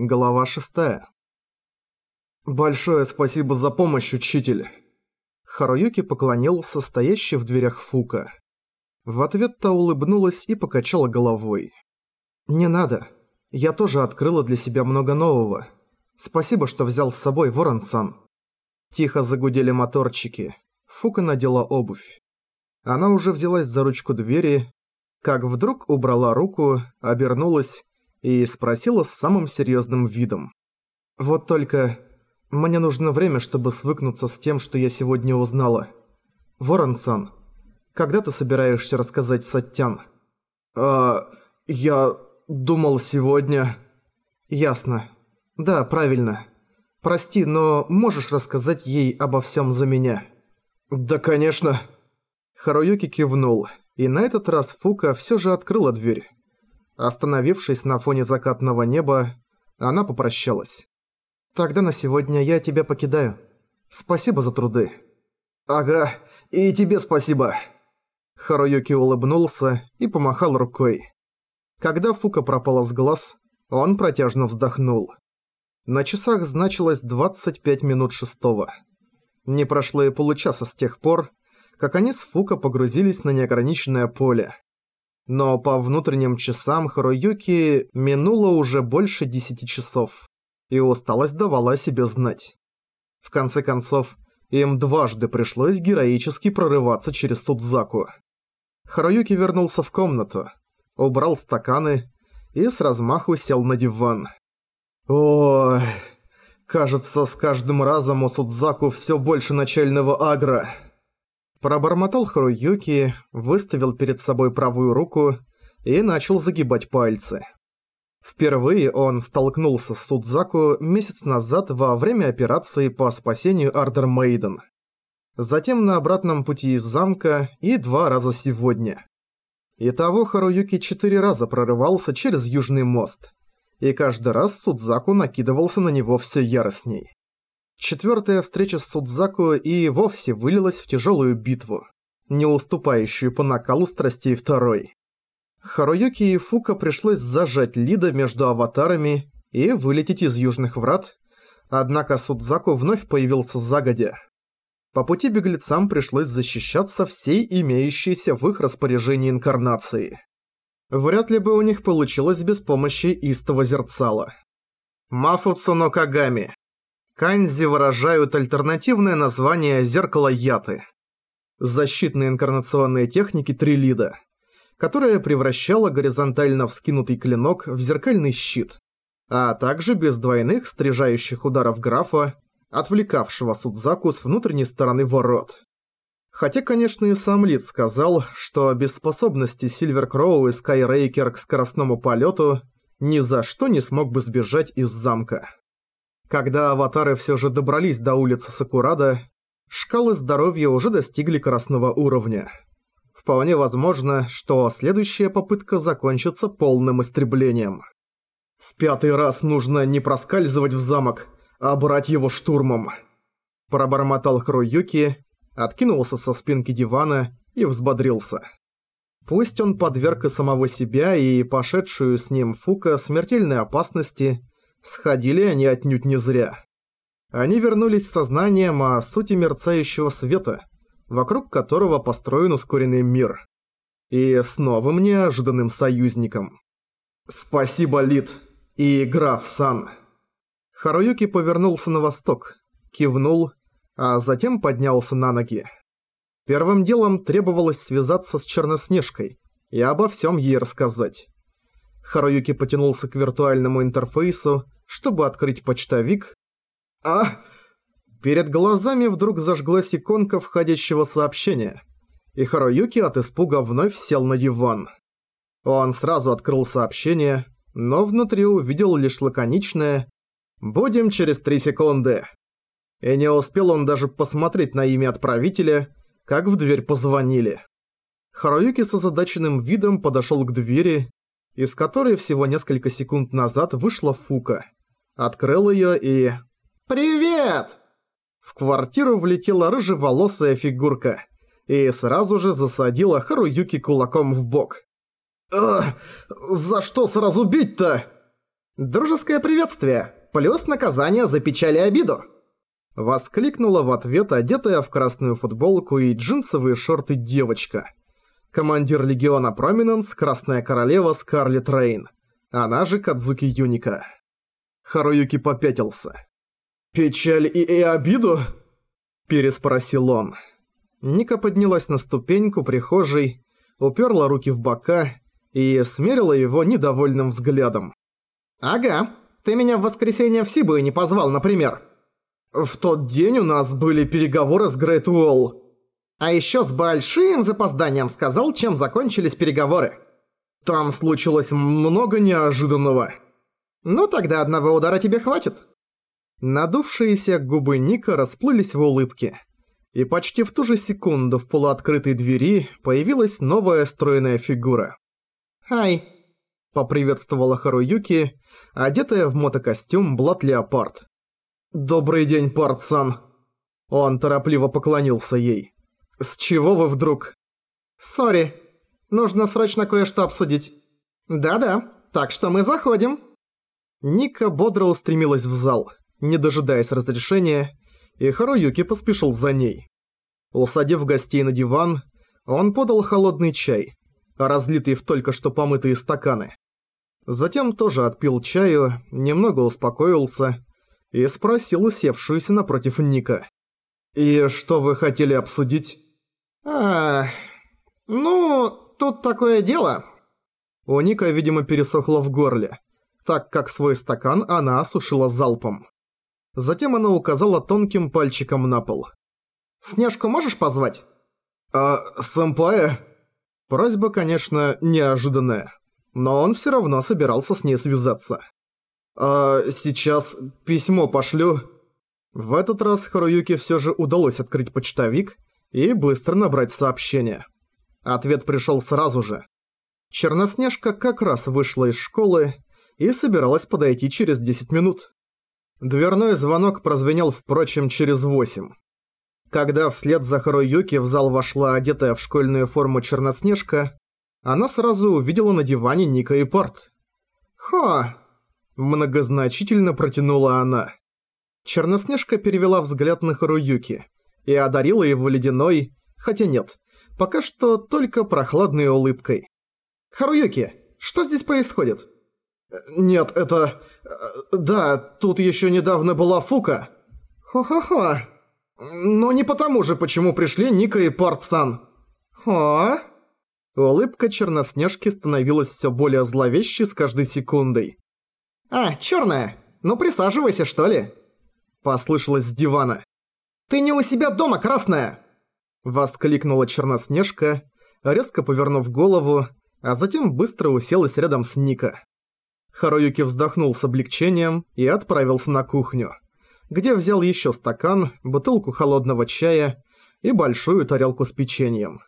Глава шестая. «Большое спасибо за помощь, учитель!» Харуюки поклонился стоящий в дверях Фука. В ответ та улыбнулась и покачала головой. «Не надо. Я тоже открыла для себя много нового. Спасибо, что взял с собой Ворон-сан». Тихо загудели моторчики. Фука надела обувь. Она уже взялась за ручку двери, как вдруг убрала руку, обернулась и спросила с самым серьезным видом. «Вот только мне нужно время, чтобы свыкнуться с тем, что я сегодня узнала. Ворон-сан, когда ты собираешься рассказать Саттян?» «А... я... думал сегодня...» «Ясно. Да, правильно. Прости, но можешь рассказать ей обо всем за меня?» «Да, конечно». Харуюки кивнул, и на этот раз Фука все же открыла дверь. Остановившись на фоне закатного неба, она попрощалась. «Тогда на сегодня я тебя покидаю. Спасибо за труды». «Ага, и тебе спасибо». Харуюки улыбнулся и помахал рукой. Когда Фука пропала с глаз, он протяжно вздохнул. На часах значилось 25 минут шестого. Не прошло и получаса с тех пор, как они с Фука погрузились на неограниченное поле. Но по внутренним часам Харуюки минуло уже больше десяти часов, и усталость давала о себе знать. В конце концов, им дважды пришлось героически прорываться через Судзаку. Харуюки вернулся в комнату, убрал стаканы и с размаху сел на диван. Ой, кажется, с каждым разом у Судзаку все больше начального агро. Пробормотал Харуюки, выставил перед собой правую руку и начал загибать пальцы. Впервые он столкнулся с Судзаку месяц назад во время операции по спасению Ардер Мейден. Затем на обратном пути из замка и два раза сегодня. Итого Харуюки четыре раза прорывался через Южный мост. И каждый раз Судзаку накидывался на него все яростней. Четвертая встреча с Судзаку и вовсе вылилась в тяжелую битву, не уступающую по накалу страстей второй. Харуюки и Фука пришлось зажать Лида между аватарами и вылететь из Южных Врат, однако Судзаку вновь появился загодя. По пути беглецам пришлось защищаться всей имеющейся в их распоряжении инкарнации. Вряд ли бы у них получилось без помощи истого зерцала. Мафуцуно Кагами Канзи выражают альтернативное название «зеркало Яты». Защитные инкарнационные техники Трилида, которая превращала горизонтально вскинутый клинок в зеркальный щит, а также без двойных стрижающих ударов графа, отвлекавшего Судзаку с внутренней стороны ворот. Хотя, конечно, и сам Лид сказал, что без способности Сильвер Кроу и Скайрейкер к скоростному полету ни за что не смог бы сбежать из замка. Когда аватары все же добрались до улицы Сакурада, шкалы здоровья уже достигли красного уровня. Вполне возможно, что следующая попытка закончится полным истреблением. В пятый раз нужно не проскальзывать в замок, а брать его штурмом. Пробормотал Хруюки, откинулся со спинки дивана и взбодрился. Пусть он подверг и самого себя, и пошедшую с ним Фука смертельной опасности, Сходили они отнюдь не зря. Они вернулись с сознанием о сути мерцающего света, вокруг которого построен ускоренный мир. И с новым неожиданным союзником. «Спасибо, Лид и граф Сан». Харуюки повернулся на восток, кивнул, а затем поднялся на ноги. Первым делом требовалось связаться с Черноснежкой и обо всем ей рассказать. Харуюки потянулся к виртуальному интерфейсу, чтобы открыть почтовик. А! Перед глазами вдруг зажглась иконка входящего сообщения, и Харуюки от испуга вновь сел на диван. Он сразу открыл сообщение, но внутри увидел лишь лаконичное «Будем через три секунды». И не успел он даже посмотреть на имя отправителя, как в дверь позвонили. Харуюки с озадаченным видом подошел к двери из которой всего несколько секунд назад вышла Фука. Открыл ее и... «Привет!» В квартиру влетела рыжеволосая фигурка и сразу же засадила Харуюки кулаком в бок. «Ах, за что сразу бить-то?» «Дружеское приветствие, плюс наказание за печаль и обиду!» Воскликнула в ответ одетая в красную футболку и джинсовые шорты девочка. Командир легиона Проминенс, Красная Королева Скарлетт Рейн. Она же Кадзуки Юника. Харуюки попятился. «Печаль и, и обиду?» Переспросил он. Ника поднялась на ступеньку прихожей, уперла руки в бока и смерила его недовольным взглядом. «Ага, ты меня в воскресенье в Сибуе не позвал, например». «В тот день у нас были переговоры с Грейт Уолл». А ещё с большим запозданием сказал, чем закончились переговоры. Там случилось много неожиданного. Ну тогда одного удара тебе хватит. Надувшиеся губы Ника расплылись в улыбке. И почти в ту же секунду в полуоткрытой двери появилась новая стройная фигура. «Хай!» – поприветствовала Харуюки, одетая в мотокостюм Блат Леопард. «Добрый день, Парт-сан!» Он торопливо поклонился ей. «С чего вы вдруг?» «Сори, нужно срочно кое-что обсудить». «Да-да, так что мы заходим». Ника бодро устремилась в зал не дожидаясь разрешения, и Харуюки поспешил за ней. Усадив гостей на диван, он подал холодный чай, разлитый в только что помытые стаканы. Затем тоже отпил чаю, немного успокоился и спросил усевшуюся напротив Ника. «И что вы хотели обсудить?» «А, ну, тут такое дело». У Ника, видимо, пересохло в горле, так как свой стакан она осушила залпом. Затем она указала тонким пальчиком на пол. «Снежку можешь позвать?» «А, сэмпая?» Просьба, конечно, неожиданная, но он всё равно собирался с ней связаться. «А сейчас письмо пошлю». В этот раз Харуюке всё же удалось открыть почтовик и быстро набрать сообщение. Ответ пришёл сразу же. Черноснежка как раз вышла из школы и собиралась подойти через 10 минут. Дверной звонок прозвенел, впрочем, через восемь. Когда вслед за Харуюки в зал вошла одетая в школьную форму Черноснежка, она сразу увидела на диване Ника и Порт. «Хо!» – многозначительно протянула она. Черноснежка перевела взгляд на Харуюки и одарила его ледяной, хотя нет, пока что только прохладной улыбкой. «Харуюки, что здесь происходит?» «Нет, это... Э, да, тут еще недавно была Фука». «Хо-хо-хо. Но не потому же, почему пришли Ника и Портсан». «Хо?» Улыбка Черноснежки становилась все более зловещей с каждой секундой. «А, черная, ну присаживайся, что ли?» Послышалось с дивана. «Ты не у себя дома, красная!» Воскликнула Черноснежка, резко повернув голову, а затем быстро уселась рядом с Ника. Харуюки вздохнул с облегчением и отправился на кухню, где взял еще стакан, бутылку холодного чая и большую тарелку с печеньем.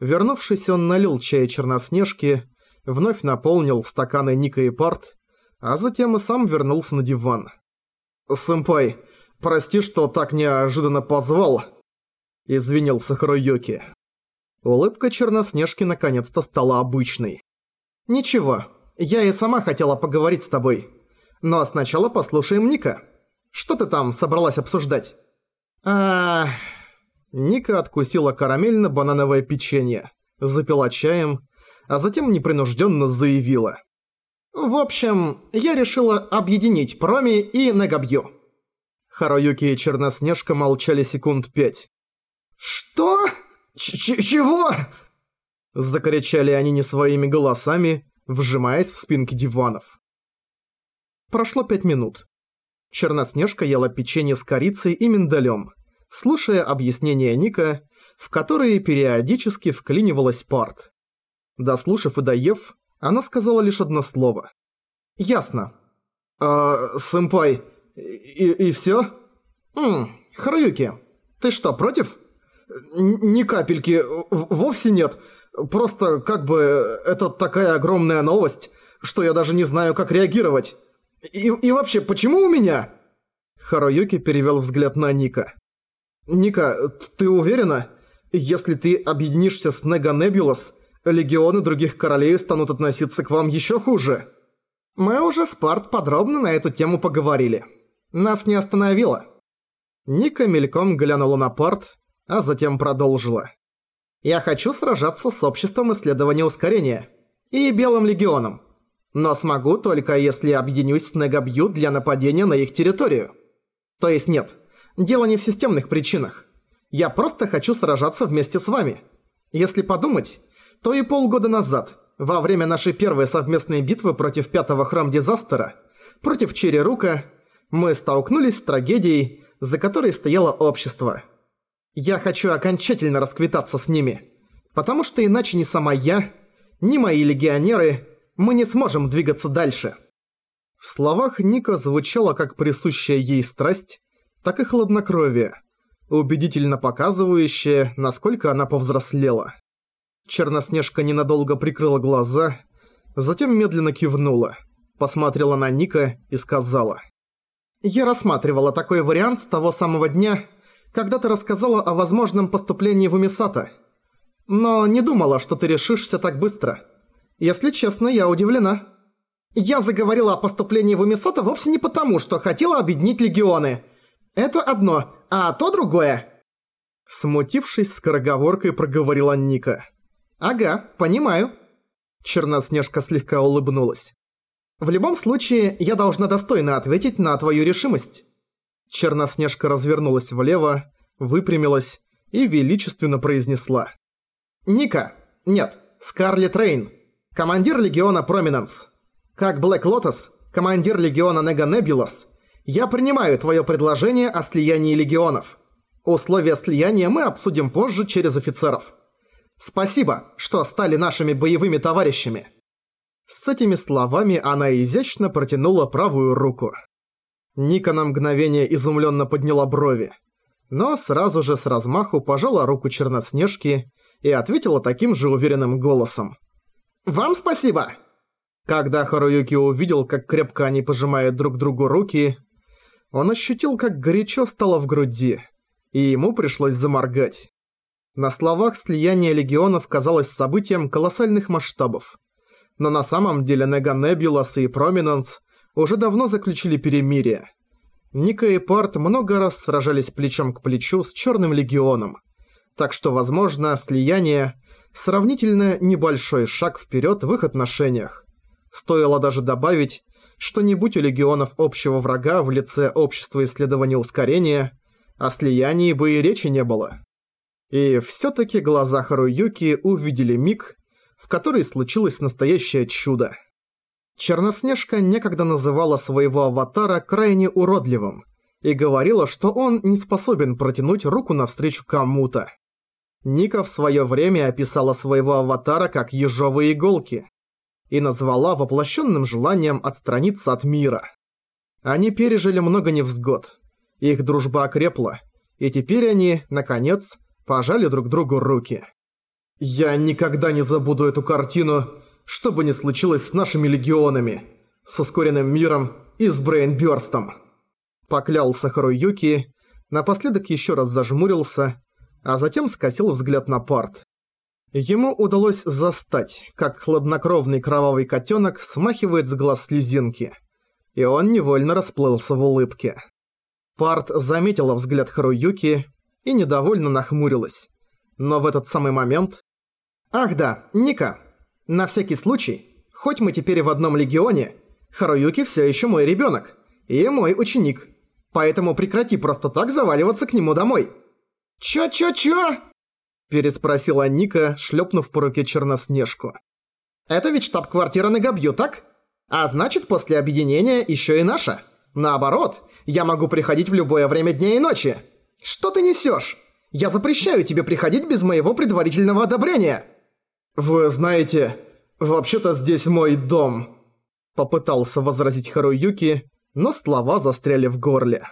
Вернувшись, он налил чай Черноснежки, вновь наполнил стаканы Ника и Парт, а затем и сам вернулся на диван. «Сэмпай, прости, что так неожиданно позвал», — извинился Харуюки. Улыбка Черноснежки наконец-то стала обычной. «Ничего, я и сама хотела поговорить с тобой. Но сначала послушаем Ника. Что ты там собралась обсуждать?» а Ника откусила карамельно-банановое печенье, запила чаем, а затем непринужденно заявила. «В общем, я решила объединить Проми и Негабью». Харуюки и Черноснежка молчали секунд пять. «Что? Ч чего?» Закричали они не своими голосами, вжимаясь в спинки диванов. Прошло пять минут. Черноснежка ела печенье с корицей и миндалем, слушая объяснения Ника, в которые периодически вклинивалась парт. Дослушав и доев, она сказала лишь одно слово. «Ясно». «А, сэмпай, и, и всё?» «Ммм, Харуюки, ты что, против?» «Ни капельки, вовсе нет. Просто как бы это такая огромная новость, что я даже не знаю, как реагировать. И, и вообще, почему у меня?» Харуюки перевел взгляд на Ника. «Ника, ты уверена? Если ты объединишься с Нега Небулас, легионы других королей станут относиться к вам еще хуже». Мы уже с Парт подробно на эту тему поговорили. Нас не остановило. Ника мельком глянула на Парт, а затем продолжила. Я хочу сражаться с Обществом исследования ускорения и Белым Легионом. Но смогу только если объединюсь с Негабью для нападения на их территорию. То есть нет, дело не в системных причинах. Я просто хочу сражаться вместе с вами. Если подумать, то и полгода назад, во время нашей первой совместной битвы против пятого храм-дизастера, против Черри Рука, мы столкнулись с трагедией, за которой стояло общество. Я хочу окончательно расквитаться с ними, потому что иначе ни сама я, ни мои легионеры, мы не сможем двигаться дальше. В словах Ника звучало как присущая ей страсть, так и хладнокровие, убедительно показывающее, насколько она повзрослела. Черноснежка ненадолго прикрыла глаза, затем медленно кивнула, посмотрела на Ника и сказала. «Я рассматривала такой вариант с того самого дня, когда ты рассказала о возможном поступлении в Умисата. Но не думала, что ты решишься так быстро. Если честно, я удивлена». Я заговорила о поступлении в Умисата вовсе не потому, что хотела объединить легионы. Это одно, а то другое. Смутившись скороговоркой, проговорила Ника. «Ага, понимаю». Черноснежка слегка улыбнулась. «В любом случае, я должна достойно ответить на твою решимость». Черноснежка развернулась влево, выпрямилась и величественно произнесла. «Ника! Нет, Скарлетт Рейн, командир Легиона Проминенс. Как Блэк Лотос, командир Легиона Нега Небулас, я принимаю твое предложение о слиянии легионов. Условия слияния мы обсудим позже через офицеров». Спасибо, что стали нашими боевыми товарищами!» С этими словами она изящно протянула правую руку. Ника на мгновение изумленно подняла брови, но сразу же с размаху пожала руку Черноснежки и ответила таким же уверенным голосом. «Вам спасибо!» Когда Харуюки увидел, как крепко они пожимают друг другу руки, он ощутил, как горячо стало в груди, и ему пришлось заморгать. На словах слияние легионов казалось событием колоссальных масштабов. Но на самом деле Нега Небулас и Проминенс уже давно заключили перемирие. Ника и Парт много раз сражались плечом к плечу с Черным Легионом. Так что, возможно, слияние – сравнительно небольшой шаг вперед в их отношениях. Стоило даже добавить, что не будь у легионов общего врага в лице общества исследования ускорения, о слиянии бы и речи не было. И всё-таки глаза Харуюки увидели миг, в который случилось настоящее чудо. Черноснежка некогда называла своего аватара крайне уродливым и говорила, что он не способен протянуть руку навстречу кому-то. Ника в своё время описала своего аватара как ежовые иголки и назвала воплощенным желанием отстраниться от мира. Они пережили много невзгод. Их дружба окрепла, и теперь они, наконец, пожали друг другу руки. «Я никогда не забуду эту картину, что бы ни случилось с нашими легионами, с ускоренным миром и с брейнбёрстом». Поклялся Харуюки, напоследок еще раз зажмурился, а затем скосил взгляд на парт. Ему удалось застать, как хладнокровный кровавый котенок смахивает с глаз слезинки, и он невольно расплылся в улыбке. Парт заметила взгляд Харуюки и недовольно нахмурилась. Но в этот самый момент... «Ах да, Ника! На всякий случай, хоть мы теперь в одном легионе, Харуюки все еще мой ребенок и мой ученик. Поэтому прекрати просто так заваливаться к нему домой». «Чё-чё-чё?» переспросила Ника, шлепнув по руке Черноснежку. «Это ведь штаб-квартира Нагабью, так? А значит, после объединения еще и наша. Наоборот, я могу приходить в любое время дня и ночи. «Что ты несешь? Я запрещаю тебе приходить без моего предварительного одобрения!» «Вы знаете, вообще-то здесь мой дом», — попытался возразить Харуюки, но слова застряли в горле.